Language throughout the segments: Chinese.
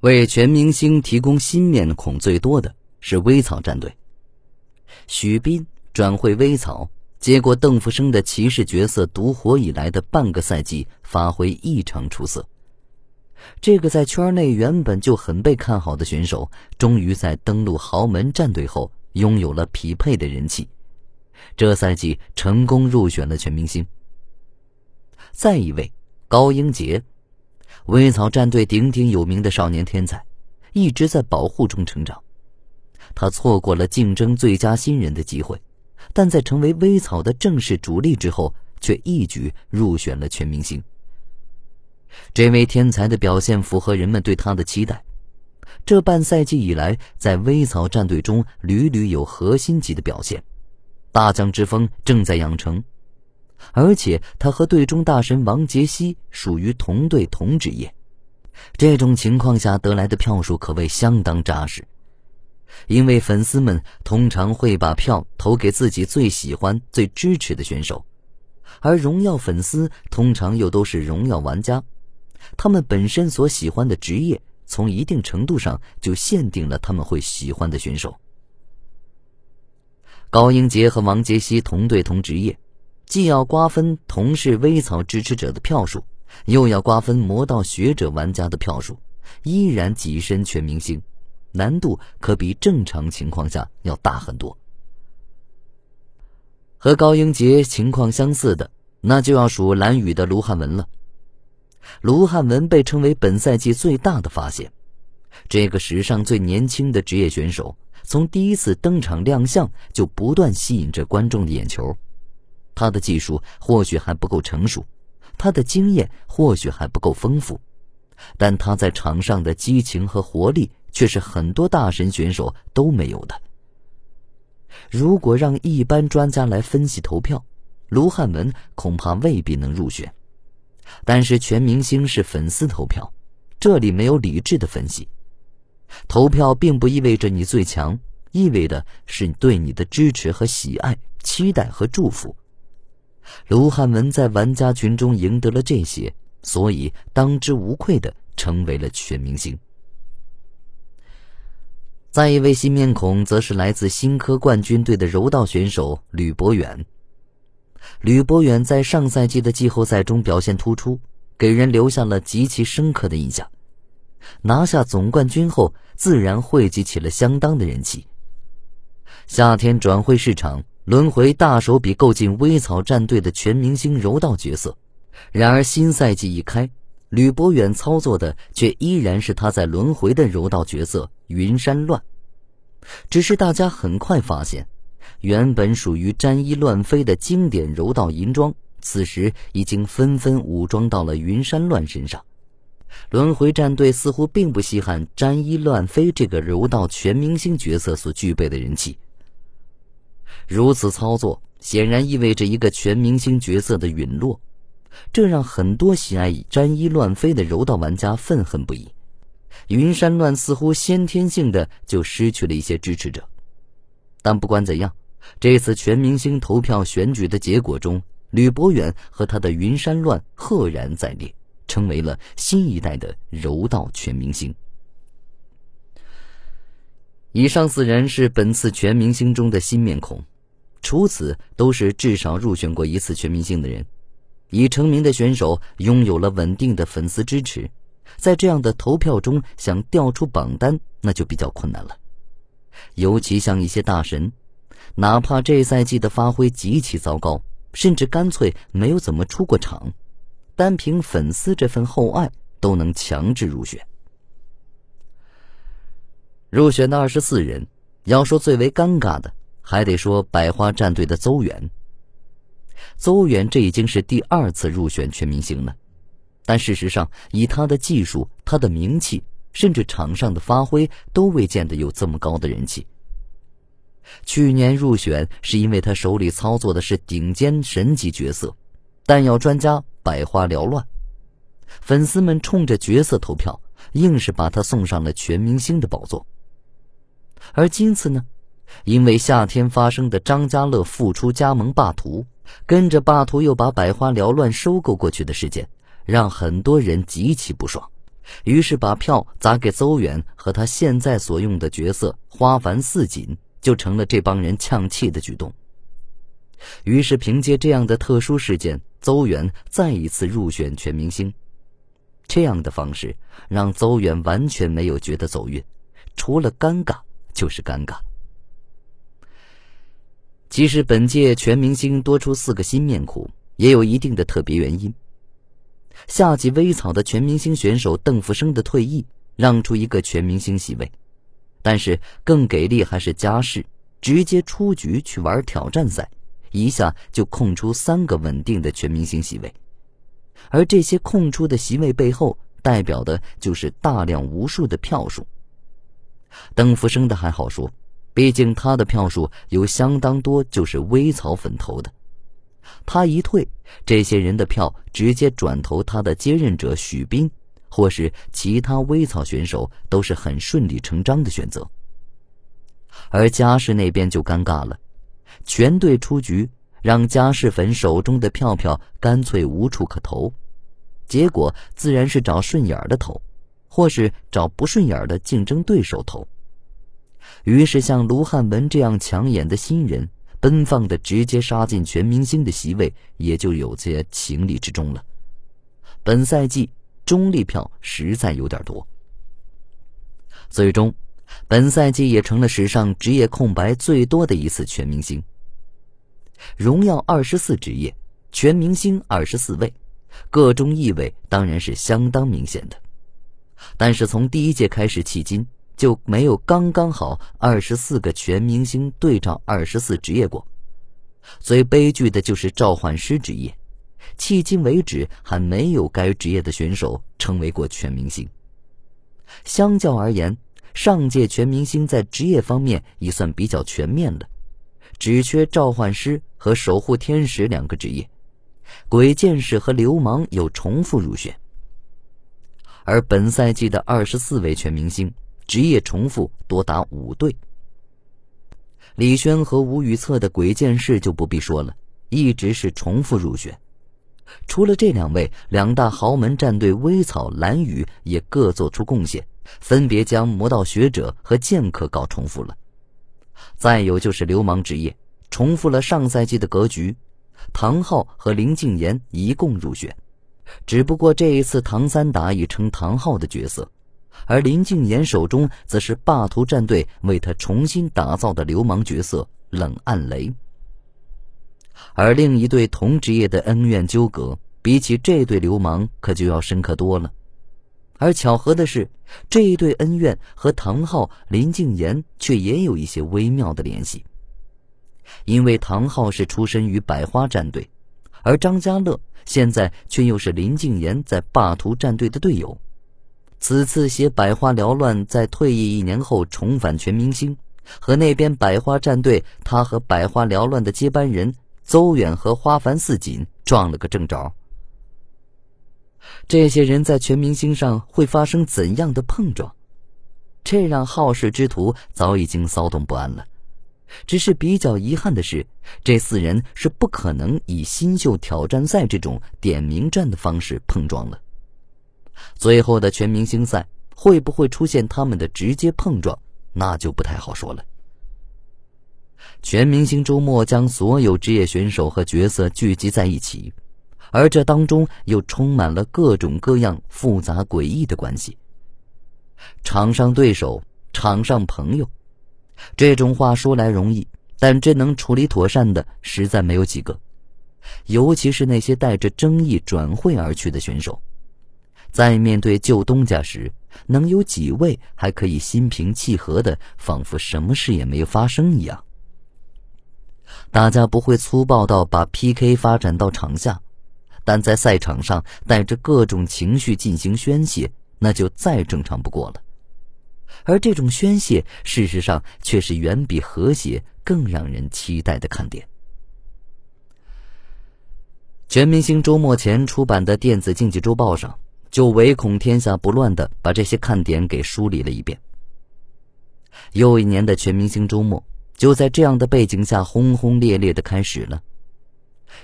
为全明星提供新面孔最多的是微草战队。许斌转会微草，接过邓福生的骑士角色独活以来的半个赛季，发挥异常出色。这个在圈内原本就很被看好的选手，终于在登陆豪门战队后，拥有了匹配的人气。这赛季成功入选了全明星。再一位高英杰，微草战队鼎鼎有名的少年天才，一直在保护中成长。他错过了竞争最佳新人的机会，但在成为微草的正式主力之后，却一举入选了全明星。这位天才的表现符合人们对他的期待。这半赛季以来，在微草战队中屡屡有核心级的表现，大将之风正在养成。而且他和队中大神王杰希属于同队同职业，这种情况下得来的票数可谓相当扎实。因为粉丝们通常会把票投给自己最喜欢、最支持的选手，而荣耀粉丝通常又都是荣耀玩家，他们本身所喜欢的职业，从一定程度上就限定了他们会喜欢的选手。高英杰和王杰希同队同职业。既要瓜分同是微草支持者的票数，又要瓜分魔道学者玩家的票数，依然跻身全明星，难度可比正常情况下要大很多。和高英杰情况相似的，那就要数蓝宇的卢汉文了。卢汉文被称为本赛季最大的发现，这个史上最年轻的职业选手，从第一次登场亮相就不断吸引着观众的眼球。他的技术或许还不够成熟，他的经验或许还不够丰富，但他在场上的激情和活力却是很多大神选手都没有的。如果让一般专家来分析投票，卢汉文恐怕未必能入选。但是全明星是粉丝投票，这里没有理智的分析。投票并不意味着你最强，意味的是对你的支持和喜爱、期待和祝福。卢汉文在玩家群中赢得了这些，所以当之无愧的成为了全明星。再一位新面孔，则是来自新科冠军队的柔道选手吕博远。吕博远在上赛季的季后赛中表现突出，给人留下了极其深刻的印象。拿下总冠军后，自然汇集起了相当的人气。夏天转会市场。轮回大手笔购进微草战队的全明星柔道角色，然而新赛季一开，吕博远操作的却依然是他在轮回的柔道角色云山乱。只是大家很快发现，原本属于沾衣乱飞的经典柔道银装，此时已经纷纷武装到了云山乱身上。轮回战队似乎并不稀罕沾衣乱飞这个柔道全明星角色所具备的人气。如此操作显然意味着一个全明星角色的陨落，这让很多喜爱沾衣乱飞的柔道玩家愤恨不已。云山乱似乎先天性的就失去了一些支持者，但不管怎样，这次全明星投票选举的结果中，吕博远和他的云山乱赫然在列，成为了新一代的柔道全明星。以上四人是本次全明星中的新面孔，除此都是至少入选过一次全明星的人。已成名的选手拥有了稳定的粉丝支持，在这样的投票中想调出榜单，那就比较困难了。尤其像一些大神，哪怕这赛季的发挥极其糟糕，甚至干脆没有怎么出过场，单凭粉丝这份厚爱，都能强制入选。入选的二十四人，要说最为尴尬的，还得说百花战队的邹远。邹远这已经是第二次入选全明星了，但事实上，以他的技术、他的名气，甚至场上的发挥，都未见得有这么高的人气。去年入选是因为他手里操作的是顶尖神级角色，弹药专家百花缭乱，粉丝们冲着角色投票，硬是把他送上了全明星的宝座。而今次呢，因为夏天发生的张家乐复出加盟霸图，跟着霸图又把百花缭乱收购过去的事件，让很多人极其不爽，于是把票砸给邹远和他现在所用的角色花繁似锦，就成了这帮人呛气的举动。于是凭借这样的特殊事件，邹远再一次入选全明星。这样的方式让邹远完全没有觉得走运，除了尴尬就是尴尬。其实本届全明星多出四个新面孔，也有一定的特别原因。夏季微草的全明星选手邓福生的退役，让出一个全明星席位，但是更给力还是嘉世直接出局去玩挑战赛，一下就空出三个稳定的全明星席位，而这些空出的席位背后，代表的就是大量无数的票数。邓福生的还好说。毕竟他的票数有相当多就是微草粉投的，他一退，这些人的票直接转投他的接任者许斌，或是其他微草选手，都是很顺理成章的选择。而嘉世那边就尴尬了，全队出局，让嘉世粉手中的票票干脆无处可投，结果自然是找顺眼的投，或是找不顺眼的竞争对手投。于是，像卢汉文这样抢眼的新人，奔放的直接杀进全明星的席位，也就有些情理之中了。本赛季中立票实在有点多，最终，本赛季也成了史上职业空白最多的一次全明星。荣耀二十四职业，全明星二十四位，个中意味当然是相当明显的。但是从第一届开始迄今。就没有刚刚好二十四个全明星对照二十四职业过。最悲剧的就是召唤师职业，迄今为止还没有该职业的选手成为过全明星。相较而言，上届全明星在职业方面已算比较全面了，只缺召唤师和守护天使两个职业，鬼剑士和流氓有重复入选。而本赛季的二十四位全明星。职业重复多达五队，李轩和吴宇策的鬼剑士就不必说了，一直是重复入选。除了这两位，两大豪门战队微草、蓝雨也各做出贡献，分别将魔道学者和剑客搞重复了。再有就是流氓职业，重复了上赛季的格局，唐昊和林静言一共入选，只不过这一次唐三打已成唐昊的角色。而林敬言手中则是霸图战队为他重新打造的流氓角色冷暗雷，而另一对同职业的恩怨纠葛，比起这对流氓可就要深刻多了。而巧合的是，这一对恩怨和唐昊、林敬言却也有一些微妙的联系，因为唐昊是出身于百花战队，而张家乐现在却又是林敬言在霸图战队的队友。此次携百花缭乱在退役一年后重返全明星，和那边百花战队他和百花缭乱的接班人邹远和花繁似锦撞了个正着。这些人在全明星上会发生怎样的碰撞？这让好事之徒早已经骚动不安了。只是比较遗憾的是，这四人是不可能以新秀挑战赛这种点名战的方式碰撞了。最后的全明星赛会不会出现他们的直接碰撞，那就不太好说了。全明星周末将所有职业选手和角色聚集在一起，而这当中又充满了各种各样复杂诡异的关系。场上对手，场上朋友，这种话说来容易，但真能处理妥善的实在没有几个，尤其是那些带着争议转会而去的选手。在面对旧东家时，能有几位还可以心平气和的，仿佛什么事也没发生一样？大家不会粗暴到把 PK 发展到场下，但在赛场上带着各种情绪进行宣泄，那就再正常不过了。而这种宣泄，事实上却是远比和谐更让人期待的看点。全明星周末前出版的电子竞技周报上。就唯恐天下不乱的把这些看点给梳理了一遍。又一年的全明星周末就在这样的背景下轰轰烈烈的开始了。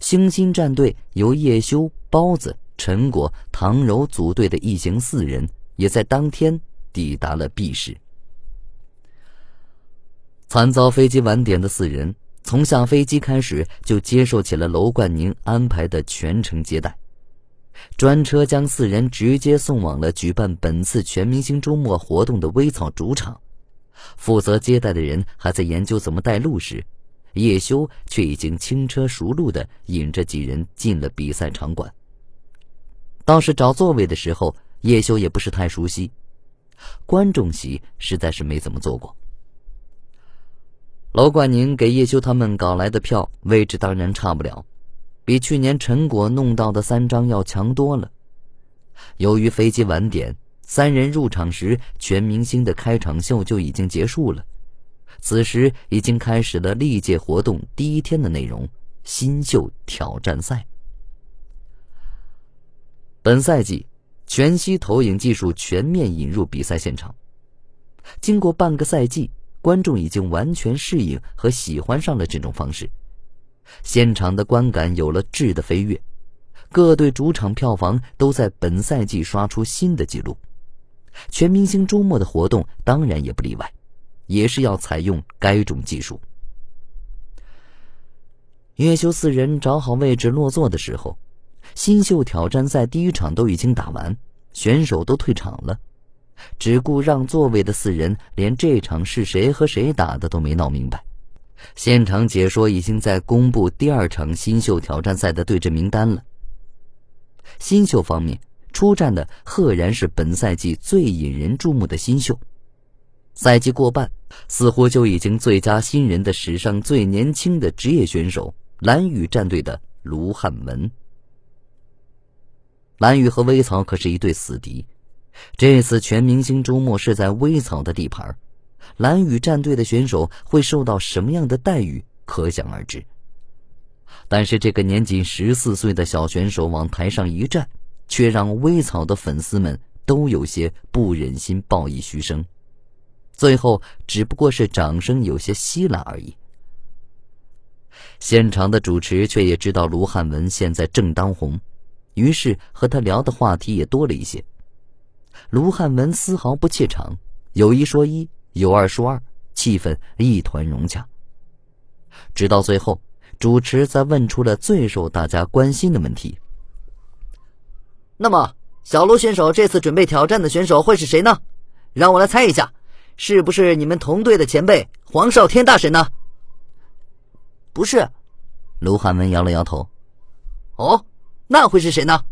星星战队由叶修、包子、陈果、唐柔组队的一行四人，也在当天抵达了 B 市。惨遭飞机晚点的四人，从下飞机开始就接受起了楼冠宁安排的全程接待。专车将四人直接送往了举办本次全明星周末活动的微草主场。负责接待的人还在研究怎么带路时，叶修却已经轻车熟路地引着几人进了比赛场馆。倒是找座位的时候，叶修也不是太熟悉，观众席实在是没怎么坐过。楼冠宁给叶修他们搞来的票位置当然差不了，比去年陈果弄到的三张要强多了。由于飞机晚点，三人入场时，全明星的开场秀就已经结束了。此时已经开始了历届活动第一天的内容——新秀挑战赛。本赛季，全息投影技术全面引入比赛现场，经过半个赛季。观众已经完全适应和喜欢上了这种方式，现场的观感有了质的飞跃，各队主场票房都在本赛季刷出新的纪录，全明星周末的活动当然也不例外，也是要采用该种技术。叶修四人找好位置落座的时候，新秀挑战赛第一场都已经打完，选手都退场了。只顾让座位的四人，连这场是谁和谁打的都没闹明白。现场解说已经在公布第二场新秀挑战赛的对阵名单了。新秀方面出战的赫然是本赛季最引人注目的新秀。赛季过半，似乎就已经最佳新人的史上最年轻的职业选手蓝宇战队的卢汉文。蓝宇和微草可是一对死敌。这次全明星周末是在微草的地盘，蓝雨战队的选手会受到什么样的待遇，可想而知。但是这个年仅十四岁的小选手往台上一站，却让微草的粉丝们都有些不忍心报以嘘声，最后只不过是掌声有些稀烂而已。现场的主持却也知道卢汉文现在正当红，于是和他聊的话题也多了一些。卢汉文丝毫不怯场，有一说一，有二说二，气氛一团融洽。直到最后，主持才问出了最受大家关心的问题：“那么，小卢选手这次准备挑战的选手会是谁呢？让我来猜一下，是不是你们同队的前辈黄少天大神呢？”“不是。”卢汉文摇了摇头。“哦，那会是谁呢？”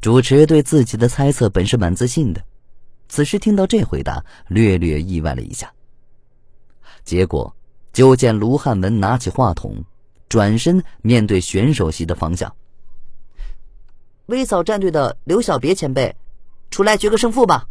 主持对自己的猜测本是蛮自信的，此时听到这回答，略略意外了一下。结果，就见卢汉文拿起话筒，转身面对选手席的方向：“微草战队的刘小别前辈，出来决个胜负吧。”